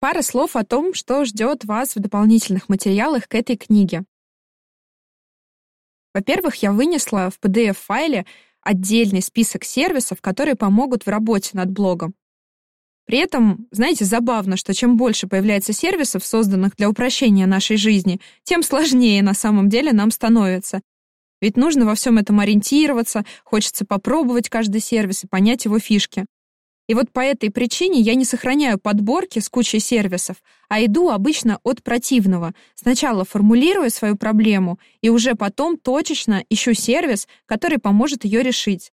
Пара слов о том, что ждет вас в дополнительных материалах к этой книге. Во-первых, я вынесла в PDF-файле отдельный список сервисов, которые помогут в работе над блогом. При этом, знаете, забавно, что чем больше появляется сервисов, созданных для упрощения нашей жизни, тем сложнее на самом деле нам становится. Ведь нужно во всем этом ориентироваться, хочется попробовать каждый сервис и понять его фишки. И вот по этой причине я не сохраняю подборки с кучей сервисов, а иду обычно от противного. Сначала формулирую свою проблему и уже потом точечно ищу сервис, который поможет ее решить.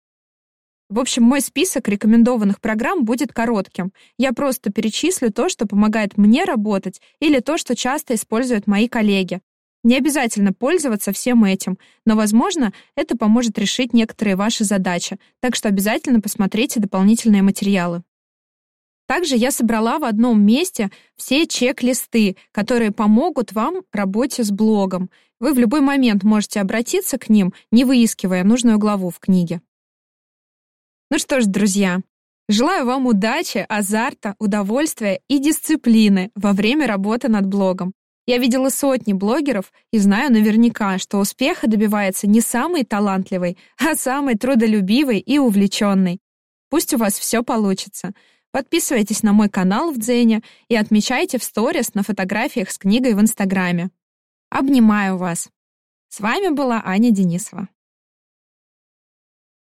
В общем, мой список рекомендованных программ будет коротким. Я просто перечислю то, что помогает мне работать, или то, что часто используют мои коллеги. Не обязательно пользоваться всем этим, но, возможно, это поможет решить некоторые ваши задачи, так что обязательно посмотрите дополнительные материалы. Также я собрала в одном месте все чек-листы, которые помогут вам в работе с блогом. Вы в любой момент можете обратиться к ним, не выискивая нужную главу в книге. Ну что ж, друзья, желаю вам удачи, азарта, удовольствия и дисциплины во время работы над блогом. Я видела сотни блогеров и знаю наверняка, что успеха добивается не самый талантливый, а самый трудолюбивый и увлеченный. Пусть у вас все получится. Подписывайтесь на мой канал в Дзене и отмечайте в сторис на фотографиях с книгой в Инстаграме. Обнимаю вас. С вами была Аня Денисова.